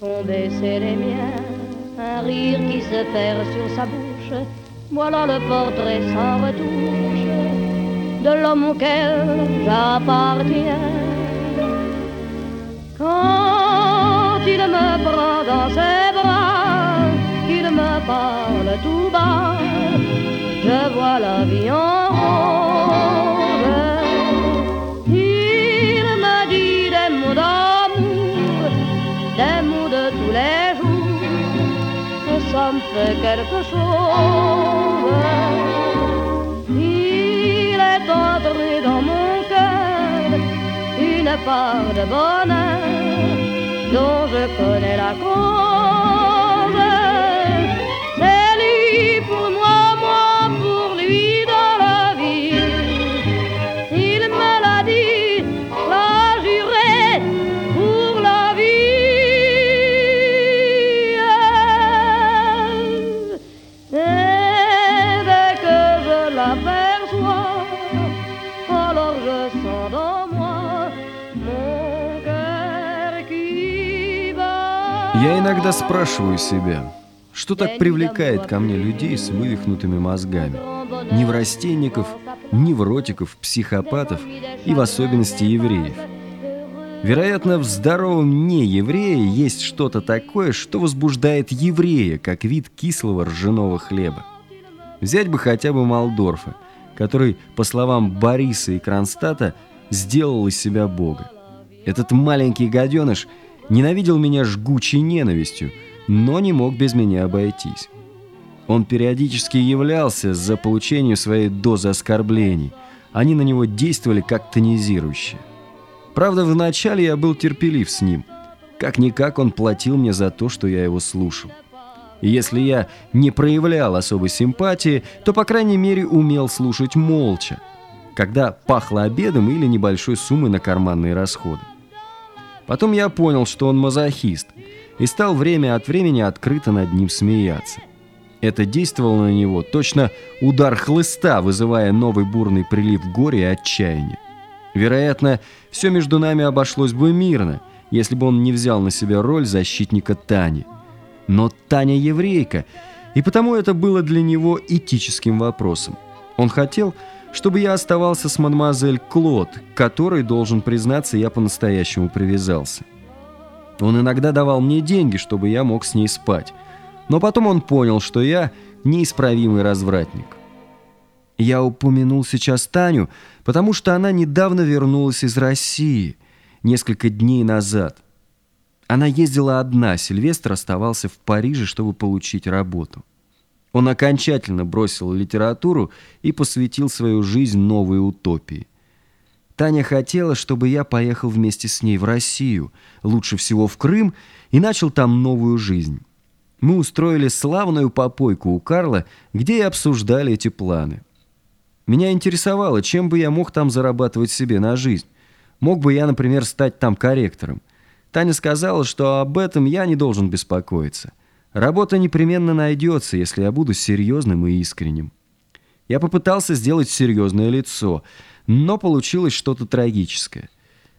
font baisser les miens, un rire qui se perd sur sa bouche. Voilà le portrait sans retouche de l'homme auquel j'appartiens. Quand il me prend dans ses bras, qu'il me parle tout bas, je vois la vie en de tous les jours, que ça me fait quelque chose. Il est entré dans mon cœur une part de bonheur dont je connais la cause. C'est lui pour moi Я иногда спрашиваю себя, что так привлекает ко мне людей с вывихнутыми мозгами? Неврастенников, невротиков, психопатов и в особенности евреев. Вероятно, в здоровом нееврее есть что-то такое, что возбуждает еврея, как вид кислого ржаного хлеба. Взять бы хотя бы Малдорфа, который, по словам Бориса и Кронстадта, сделал из себя Бога. Этот маленький гаденыш ненавидел меня жгучей ненавистью, но не мог без меня обойтись. Он периодически являлся за получением своей дозы оскорблений. Они на него действовали как тонизирующие. Правда, вначале я был терпелив с ним. Как-никак он платил мне за то, что я его слушал. И если я не проявлял особой симпатии, то, по крайней мере, умел слушать молча, когда пахло обедом или небольшой суммой на карманные расходы. Потом я понял, что он мазохист, и стал время от времени открыто над ним смеяться. Это действовало на него точно удар хлыста, вызывая новый бурный прилив горя и отчаяния. Вероятно, все между нами обошлось бы мирно, если бы он не взял на себя роль защитника Тани. Но Таня еврейка, и потому это было для него этическим вопросом. Он хотел, чтобы я оставался с мадемуазель Клод, к которой, должен признаться, я по-настоящему привязался. Он иногда давал мне деньги, чтобы я мог с ней спать. Но потом он понял, что я неисправимый развратник. Я упомянул сейчас Таню, потому что она недавно вернулась из России, несколько дней назад. Она ездила одна, Сильвестр оставался в Париже, чтобы получить работу. Он окончательно бросил литературу и посвятил свою жизнь новой утопии. Таня хотела, чтобы я поехал вместе с ней в Россию, лучше всего в Крым, и начал там новую жизнь. Мы устроили славную попойку у Карла, где и обсуждали эти планы. Меня интересовало, чем бы я мог там зарабатывать себе на жизнь. Мог бы я, например, стать там корректором. Таня сказала, что об этом я не должен беспокоиться. Работа непременно найдется, если я буду серьезным и искренним. Я попытался сделать серьезное лицо, но получилось что-то трагическое.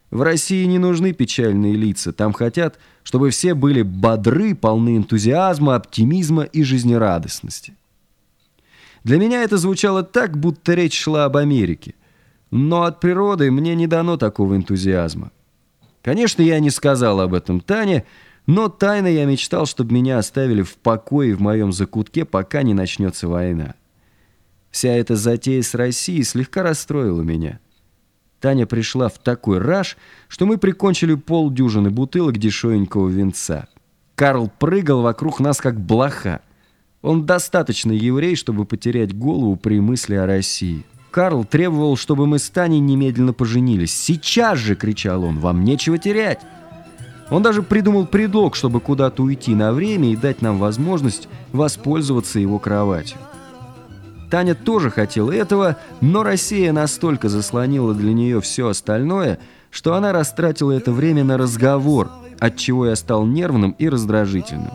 В России не нужны печальные лица, там хотят, чтобы все были бодры, полны энтузиазма, оптимизма и жизнерадостности. Для меня это звучало так, будто речь шла об Америке. Но от природы мне не дано такого энтузиазма. Конечно, я не сказал об этом Тане, но тайно я мечтал, чтобы меня оставили в покое в моем закутке, пока не начнется война. Вся эта затея с Россией слегка расстроила меня. Таня пришла в такой раж, что мы прикончили полдюжины бутылок дешевенького винца. Карл прыгал вокруг нас, как блоха. Он достаточно еврей, чтобы потерять голову при мысли о России. Карл требовал, чтобы мы с Таней немедленно поженились. «Сейчас же!» — кричал он. «Вам нечего терять!» Он даже придумал предлог, чтобы куда-то уйти на время и дать нам возможность воспользоваться его кроватью. Таня тоже хотела этого, но Россия настолько заслонила для нее все остальное, что она растратила это время на разговор, от чего я стал нервным и раздражительным.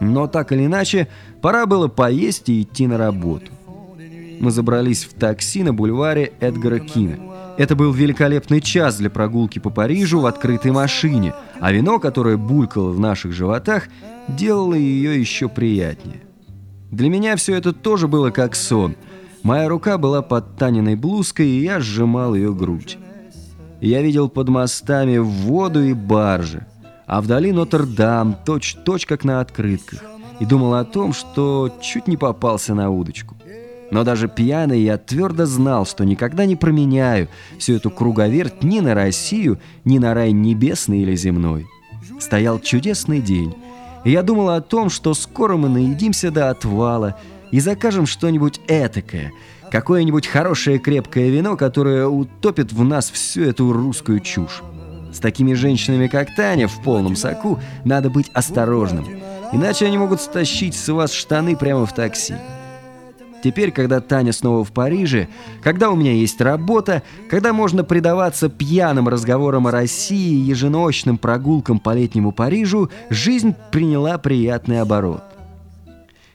Но так или иначе, пора было поесть и идти на работу. Мы забрались в такси на бульваре Эдгара Кина. Это был великолепный час для прогулки по Парижу в открытой машине, а вино, которое булькало в наших животах, делало ее еще приятнее. Для меня все это тоже было как сон. Моя рука была под Таниной блузкой, и я сжимал ее грудь. Я видел под мостами воду и баржи, а вдали Нотр-Дам, точь-точь как на открытках, и думал о том, что чуть не попался на удочку. Но даже пьяный я твердо знал, что никогда не променяю всю эту круговерть ни на Россию, ни на рай небесный или земной. Стоял чудесный день, и я думал о том, что скоро мы наедимся до отвала и закажем что-нибудь этакое, какое-нибудь хорошее крепкое вино, которое утопит в нас всю эту русскую чушь. С такими женщинами, как Таня, в полном соку, надо быть осторожным, иначе они могут стащить с вас штаны прямо в такси. Теперь, когда Таня снова в Париже, когда у меня есть работа, когда можно предаваться пьяным разговорам о России и еженочным прогулкам по летнему Парижу, жизнь приняла приятный оборот.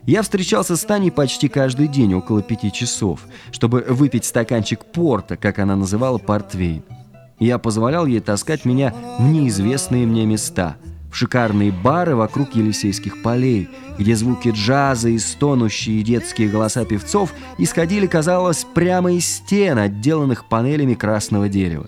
Я встречался с Таней почти каждый день около пяти часов, чтобы выпить стаканчик порта, как она называла портвейн. Я позволял ей таскать меня в неизвестные мне места – в шикарные бары вокруг Елисейских полей, где звуки джаза и стонущие детские голоса певцов исходили, казалось, прямо из стен, отделанных панелями красного дерева.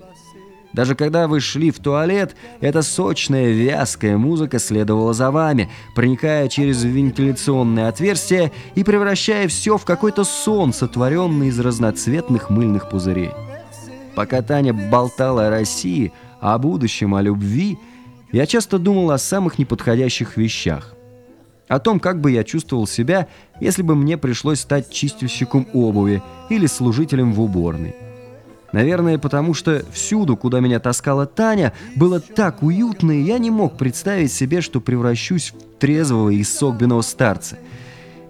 Даже когда вы шли в туалет, эта сочная вязкая музыка следовала за вами, проникая через вентиляционное отверстие и превращая все в какой-то сон, сотворенный из разноцветных мыльных пузырей. Пока Таня болтала о России, о будущем, о любви – я часто думал о самых неподходящих вещах. О том, как бы я чувствовал себя, если бы мне пришлось стать чистильщиком обуви или служителем в уборной. Наверное, потому что всюду, куда меня таскала Таня, было так уютно, и я не мог представить себе, что превращусь в трезвого и согбенного старца.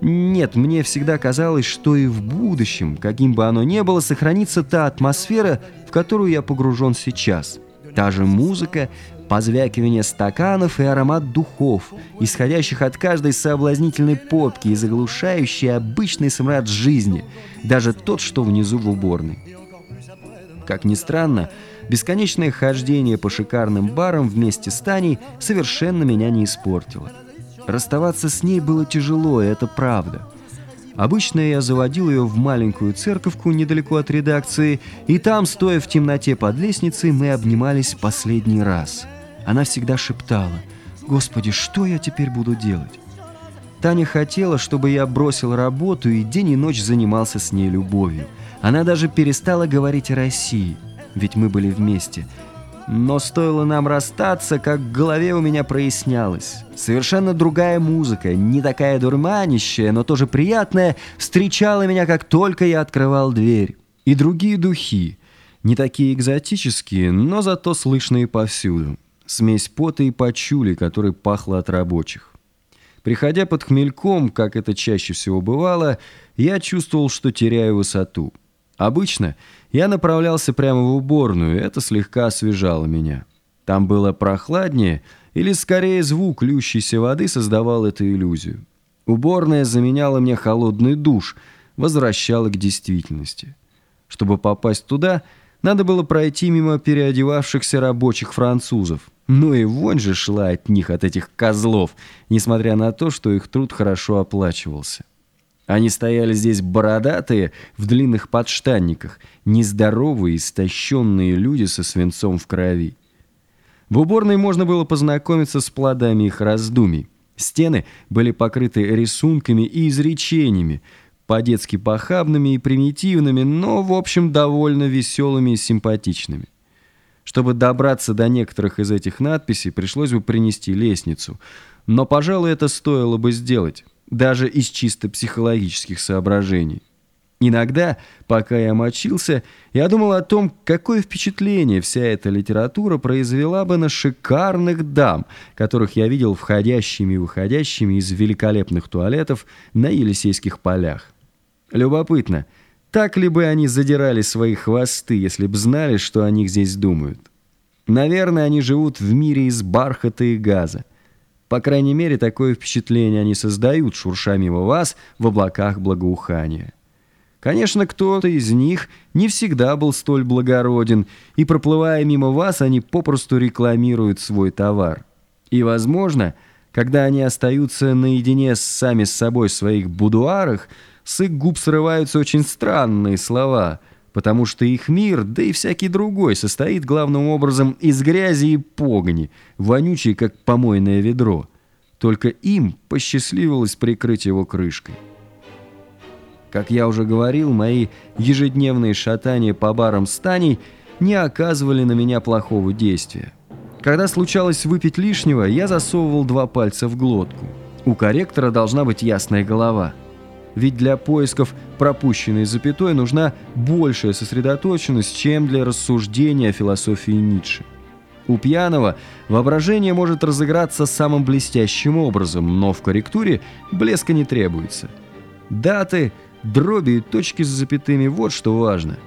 Нет, мне всегда казалось, что и в будущем, каким бы оно ни было, сохранится та атмосфера, в которую я погружен сейчас. Та же музыка, позвякивание стаканов и аромат духов, исходящих от каждой соблазнительной попки и заглушающий обычный смрад жизни, даже тот, что внизу в уборной. Как ни странно, бесконечное хождение по шикарным барам вместе с Таней совершенно меня не испортило. Расставаться с ней было тяжело, и это правда. Обычно я заводил ее в маленькую церковку недалеко от редакции, и там, стоя в темноте под лестницей, мы обнимались последний раз — она всегда шептала, «Господи, что я теперь буду делать?» Таня хотела, чтобы я бросил работу и день и ночь занимался с ней любовью. Она даже перестала говорить о России, ведь мы были вместе. Но стоило нам расстаться, как в голове у меня прояснялось. Совершенно другая музыка, не такая дурманящая, но тоже приятная, встречала меня, как только я открывал дверь. И другие духи, не такие экзотические, но зато слышные повсюду смесь пота и пачули, которой пахло от рабочих. Приходя под хмельком, как это чаще всего бывало, я чувствовал, что теряю высоту. Обычно я направлялся прямо в уборную, это слегка освежало меня. Там было прохладнее, или скорее звук льющейся воды создавал эту иллюзию. Уборная заменяла мне холодный душ, возвращала к действительности. Чтобы попасть туда, надо было пройти мимо переодевавшихся рабочих французов. Ну и вонь же шла от них, от этих козлов, несмотря на то, что их труд хорошо оплачивался. Они стояли здесь бородатые, в длинных подштанниках, нездоровые, истощенные люди со свинцом в крови. В уборной можно было познакомиться с плодами их раздумий. Стены были покрыты рисунками и изречениями, по-детски похабными и примитивными, но, в общем, довольно веселыми и симпатичными. Чтобы добраться до некоторых из этих надписей, пришлось бы принести лестницу. Но, пожалуй, это стоило бы сделать, даже из чисто психологических соображений. Иногда, пока я мочился, я думал о том, какое впечатление вся эта литература произвела бы на шикарных дам, которых я видел входящими и выходящими из великолепных туалетов на Елисейских полях. Любопытно – так ли бы они задирали свои хвосты, если б знали, что о них здесь думают? Наверное, они живут в мире из бархата и газа. По крайней мере, такое впечатление они создают, шурша мимо вас в облаках благоухания. Конечно, кто-то из них не всегда был столь благороден, и, проплывая мимо вас, они попросту рекламируют свой товар. И, возможно, когда они остаются наедине сами с собой в своих будуарах, с их губ срываются очень странные слова, потому что их мир, да и всякий другой, состоит главным образом из грязи и погони, вонючей, как помойное ведро. Только им посчастливилось прикрыть его крышкой. Как я уже говорил, мои ежедневные шатания по барам станей не оказывали на меня плохого действия. Когда случалось выпить лишнего, я засовывал два пальца в глотку. У корректора должна быть ясная голова. Ведь для поисков пропущенной запятой нужна большая сосредоточенность, чем для рассуждения о философии Ницше. У пьяного воображение может разыграться самым блестящим образом, но в корректуре блеска не требуется. Даты – Дроби и точки с запятыми – вот что важно.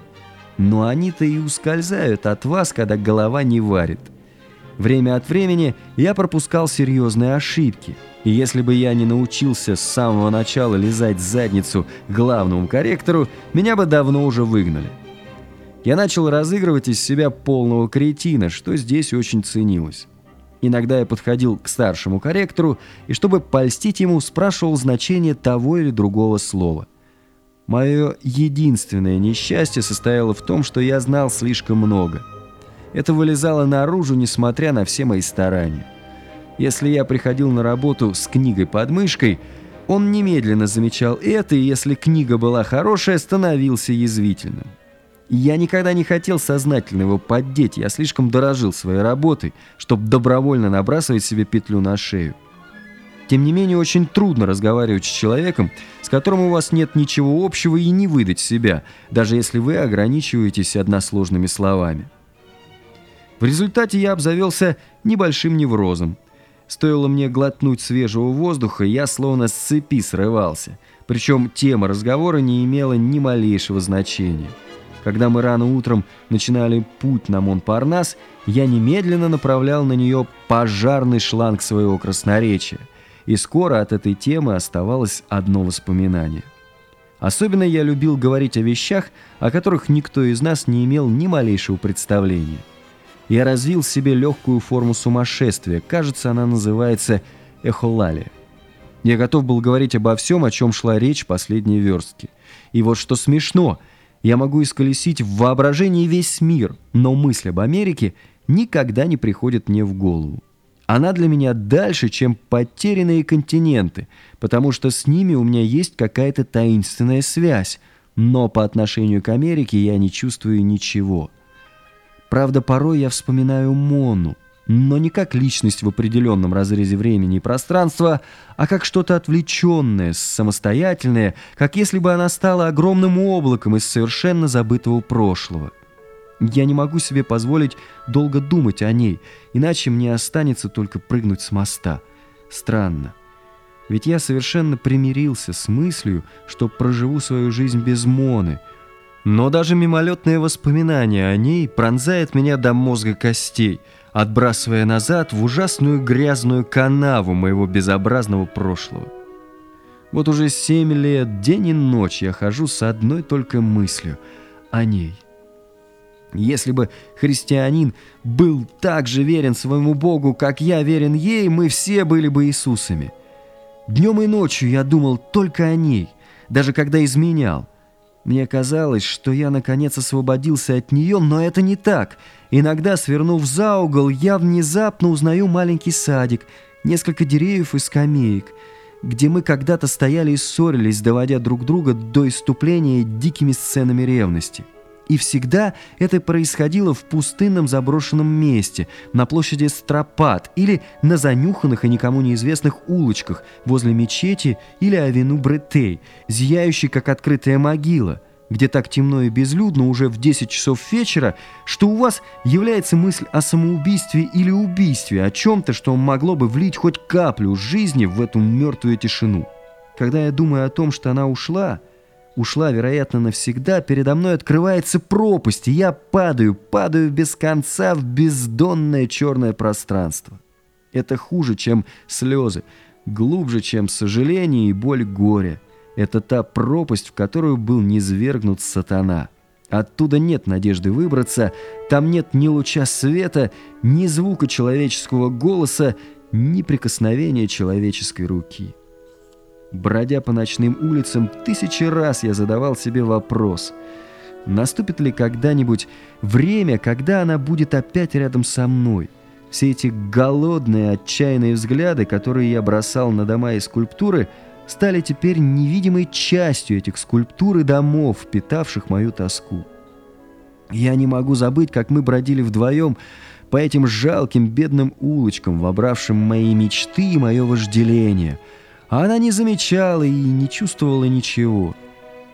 Но они-то и ускользают от вас, когда голова не варит. Время от времени я пропускал серьезные ошибки. И если бы я не научился с самого начала лизать задницу главному корректору, меня бы давно уже выгнали. Я начал разыгрывать из себя полного кретина, что здесь очень ценилось. Иногда я подходил к старшему корректору и, чтобы польстить ему, спрашивал значение того или другого слова. Мое единственное несчастье состояло в том, что я знал слишком много. Это вылезало наружу, несмотря на все мои старания. Если я приходил на работу с книгой под мышкой, он немедленно замечал это, и если книга была хорошая, становился язвительным. Я никогда не хотел сознательно его поддеть, я слишком дорожил своей работой, чтобы добровольно набрасывать себе петлю на шею. Тем не менее, очень трудно разговаривать с человеком, с которым у вас нет ничего общего и не выдать себя, даже если вы ограничиваетесь односложными словами. В результате я обзавелся небольшим неврозом. Стоило мне глотнуть свежего воздуха, я словно с цепи срывался. Причем тема разговора не имела ни малейшего значения. Когда мы рано утром начинали путь на Монпарнас, я немедленно направлял на нее пожарный шланг своего красноречия – и скоро от этой темы оставалось одно воспоминание. Особенно я любил говорить о вещах, о которых никто из нас не имел ни малейшего представления. Я развил в себе легкую форму сумасшествия, кажется, она называется эхолалия. Я готов был говорить обо всем, о чем шла речь последней верстки. И вот что смешно, я могу исколесить в воображении весь мир, но мысль об Америке никогда не приходит мне в голову. Она для меня дальше, чем потерянные континенты, потому что с ними у меня есть какая-то таинственная связь, но по отношению к Америке я не чувствую ничего. Правда, порой я вспоминаю Мону, но не как личность в определенном разрезе времени и пространства, а как что-то отвлеченное, самостоятельное, как если бы она стала огромным облаком из совершенно забытого прошлого. Я не могу себе позволить долго думать о ней, иначе мне останется только прыгнуть с моста. Странно. Ведь я совершенно примирился с мыслью, что проживу свою жизнь без Моны. Но даже мимолетное воспоминание о ней пронзает меня до мозга костей, отбрасывая назад в ужасную грязную канаву моего безобразного прошлого. Вот уже семь лет, день и ночь я хожу с одной только мыслью о ней. Если бы христианин был так же верен своему Богу, как я верен ей, мы все были бы Иисусами. Днем и ночью я думал только о ней, даже когда изменял. Мне казалось, что я наконец освободился от нее, но это не так. Иногда, свернув за угол, я внезапно узнаю маленький садик, несколько деревьев и скамеек, где мы когда-то стояли и ссорились, доводя друг друга до иступления дикими сценами ревности. И всегда это происходило в пустынном заброшенном месте, на площади Стропат или на занюханных и никому неизвестных улочках возле мечети или авену Бретей, зияющей как открытая могила, где так темно и безлюдно уже в 10 часов вечера, что у вас является мысль о самоубийстве или убийстве, о чем-то, что могло бы влить хоть каплю жизни в эту мертвую тишину. Когда я думаю о том, что она ушла ушла, вероятно, навсегда, передо мной открывается пропасть, и я падаю, падаю без конца в бездонное черное пространство. Это хуже, чем слезы, глубже, чем сожаление и боль горя. Это та пропасть, в которую был низвергнут сатана. Оттуда нет надежды выбраться, там нет ни луча света, ни звука человеческого голоса, ни прикосновения человеческой руки. Бродя по ночным улицам, тысячи раз я задавал себе вопрос, наступит ли когда-нибудь время, когда она будет опять рядом со мной? Все эти голодные, отчаянные взгляды, которые я бросал на дома и скульптуры – стали теперь невидимой частью этих скульптур и домов, питавших мою тоску. Я не могу забыть, как мы бродили вдвоем по этим жалким бедным улочкам, вобравшим мои мечты и мое вожделение. А она не замечала и не чувствовала ничего.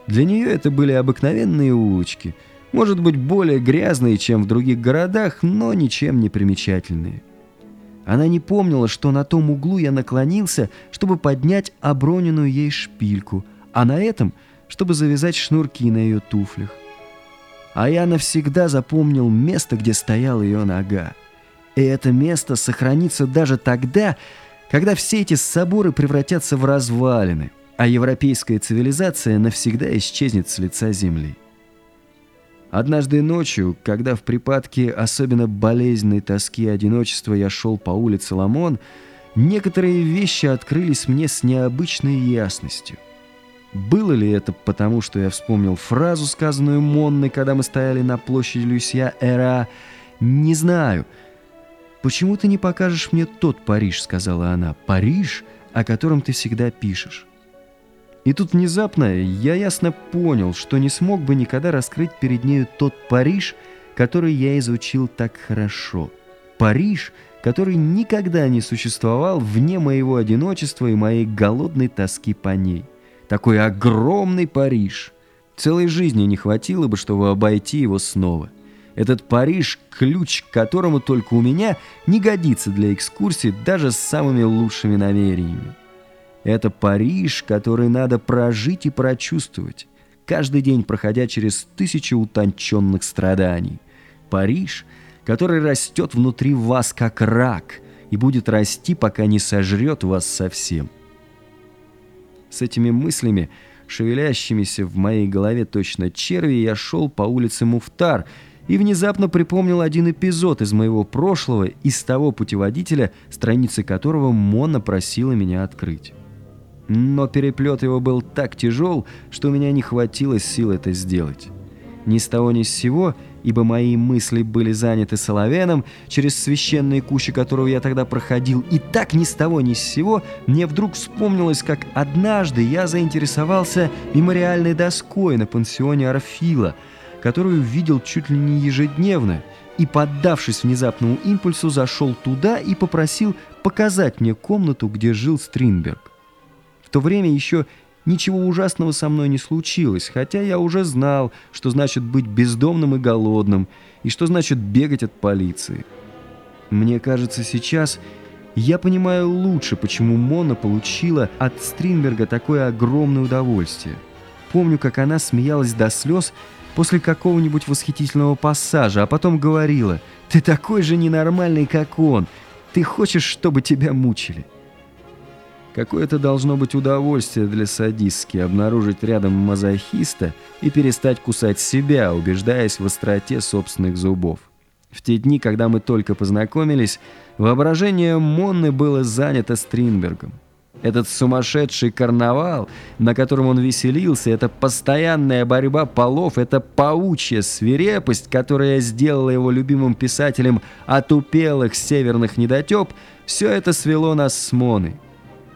Для нее это были обыкновенные улочки, может быть, более грязные, чем в других городах, но ничем не примечательные. Она не помнила, что на том углу я наклонился, чтобы поднять оброненную ей шпильку, а на этом, чтобы завязать шнурки на ее туфлях. А я навсегда запомнил место, где стояла ее нога. И это место сохранится даже тогда, когда все эти соборы превратятся в развалины, а европейская цивилизация навсегда исчезнет с лица земли. Однажды ночью, когда в припадке особенно болезненной тоски и одиночества я шел по улице Ламон, некоторые вещи открылись мне с необычной ясностью. Было ли это потому, что я вспомнил фразу, сказанную Монной, когда мы стояли на площади Люсья-Эра? Не знаю. «Почему ты не покажешь мне тот Париж?» — сказала она. «Париж, о котором ты всегда пишешь». И тут внезапно я ясно понял, что не смог бы никогда раскрыть перед нею тот Париж, который я изучил так хорошо. Париж, который никогда не существовал вне моего одиночества и моей голодной тоски по ней. Такой огромный Париж. Целой жизни не хватило бы, чтобы обойти его снова. Этот Париж, ключ к которому только у меня, не годится для экскурсий даже с самыми лучшими намерениями. Это Париж, который надо прожить и прочувствовать, каждый день проходя через тысячи утонченных страданий. Париж, который растет внутри вас как рак и будет расти, пока не сожрет вас совсем. С этими мыслями, шевелящимися в моей голове точно черви, я шел по улице Муфтар и внезапно припомнил один эпизод из моего прошлого, из того путеводителя, страницы которого Мона просила меня открыть но переплет его был так тяжел, что у меня не хватило сил это сделать. Ни с того ни с сего, ибо мои мысли были заняты Соловеном, через священные кущи которого я тогда проходил, и так ни с того ни с сего мне вдруг вспомнилось, как однажды я заинтересовался мемориальной доской на пансионе Орфила, которую видел чуть ли не ежедневно, и, поддавшись внезапному импульсу, зашел туда и попросил показать мне комнату, где жил Стринберг. В то время еще ничего ужасного со мной не случилось, хотя я уже знал, что значит быть бездомным и голодным, и что значит бегать от полиции. Мне кажется, сейчас я понимаю лучше, почему Мона получила от Стринберга такое огромное удовольствие. Помню, как она смеялась до слез после какого-нибудь восхитительного пассажа, а потом говорила «Ты такой же ненормальный, как он! Ты хочешь, чтобы тебя мучили?» Какое это должно быть удовольствие для садистки обнаружить рядом мазохиста и перестать кусать себя, убеждаясь в остроте собственных зубов. В те дни, когда мы только познакомились, воображение Монны было занято Стринбергом. Этот сумасшедший карнавал, на котором он веселился, эта постоянная борьба полов, эта паучья свирепость, которая сделала его любимым писателем отупелых северных недотеп, все это свело нас с Моной.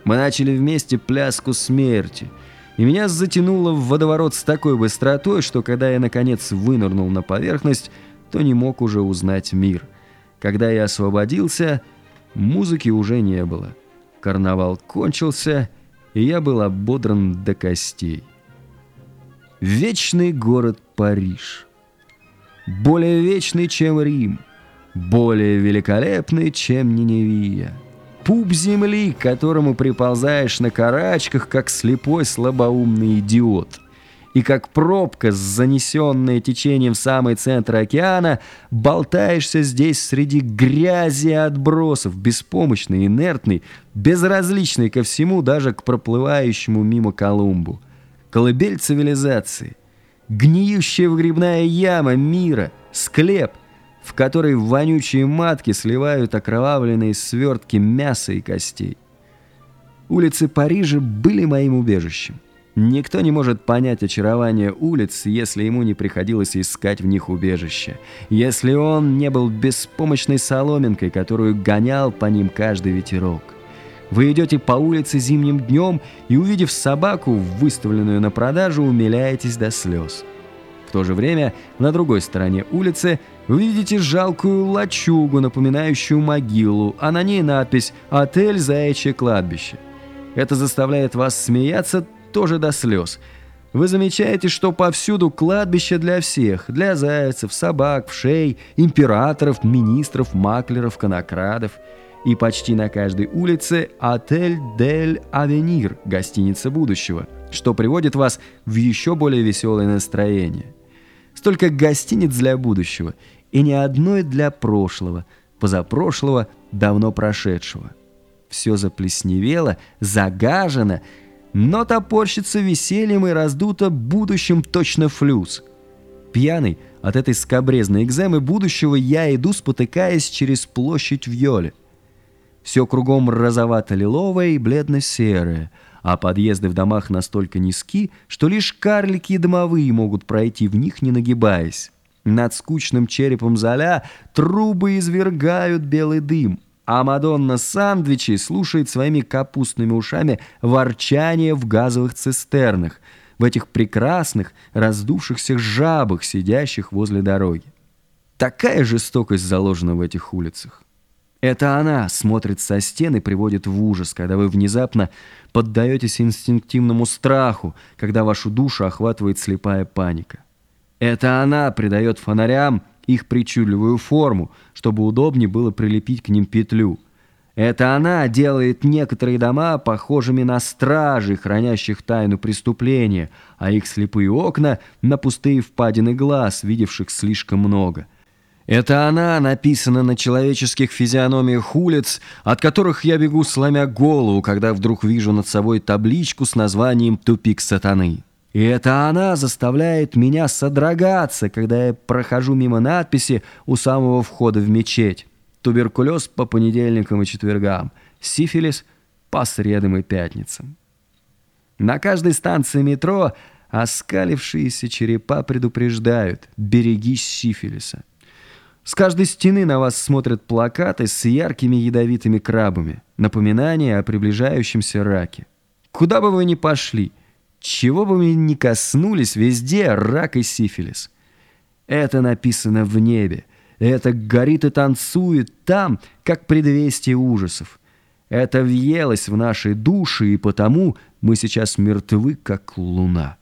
Мы начали вместе пляску смерти. И меня затянуло в водоворот с такой быстротой, что когда я, наконец, вынырнул на поверхность, то не мог уже узнать мир. Когда я освободился, музыки уже не было. Карнавал кончился, и я был ободран до костей. Вечный город Париж. Более вечный, чем Рим. Более великолепный, чем Ниневия пуп земли, к которому приползаешь на карачках, как слепой слабоумный идиот. И как пробка, занесенная течением в самый центр океана, болтаешься здесь среди грязи и отбросов, беспомощный, инертный, безразличный ко всему, даже к проплывающему мимо Колумбу. колыбель цивилизации, гниющая вгребная яма мира, склеп, в который вонючие матки сливают окровавленные свертки мяса и костей. Улицы Парижа были моим убежищем. Никто не может понять очарование улиц, если ему не приходилось искать в них убежище. Если он не был беспомощной соломинкой, которую гонял по ним каждый ветерок. Вы идете по улице зимним днем и, увидев собаку, выставленную на продажу, умиляетесь до слез. В то же время на другой стороне улицы вы видите жалкую лачугу, напоминающую могилу, а на ней надпись «Отель Заячье кладбище». Это заставляет вас смеяться тоже до слез. Вы замечаете, что повсюду кладбище для всех, для зайцев, собак, вшей, императоров, министров, маклеров, конокрадов. И почти на каждой улице «Отель Дель Авенир» – гостиница будущего, что приводит вас в еще более веселое настроение. Столько гостиниц для будущего, и ни одной для прошлого, позапрошлого, давно прошедшего. Все заплесневело, загажено – но топорщится весельем и раздуто будущим точно флюс. Пьяный от этой скобрезной экземы будущего я иду, спотыкаясь через площадь в Йоле. Все кругом розовато-лиловое и бледно-серое, а подъезды в домах настолько низки, что лишь карлики и домовые могут пройти в них, не нагибаясь. Над скучным черепом Золя трубы извергают белый дым, а Мадонна сандвичи слушает своими капустными ушами ворчание в газовых цистернах, в этих прекрасных, раздувшихся жабах, сидящих возле дороги. Такая жестокость заложена в этих улицах. Это она смотрит со стены и приводит в ужас, когда вы внезапно поддаетесь инстинктивному страху, когда вашу душу охватывает слепая паника. Это она придает фонарям их причудливую форму, чтобы удобнее было прилепить к ним петлю. Это она делает некоторые дома похожими на стражей, хранящих тайну преступления, а их слепые окна — на пустые впадины глаз, видевших слишком много. Это она написана на человеческих физиономиях улиц, от которых я бегу, сломя голову, когда вдруг вижу над собой табличку с названием «Тупик сатаны». И это она заставляет меня содрогаться, когда я прохожу мимо надписи у самого входа в мечеть. Туберкулез по понедельникам и четвергам, сифилис по средам и пятницам. На каждой станции метро оскалившиеся черепа предупреждают «берегись сифилиса». С каждой стены на вас смотрят плакаты с яркими ядовитыми крабами, напоминание о приближающемся раке. Куда бы вы ни пошли – чего бы мы ни коснулись, везде рак и сифилис. Это написано в небе. Это горит и танцует там, как предвестие ужасов. Это въелось в наши души, и потому мы сейчас мертвы, как луна».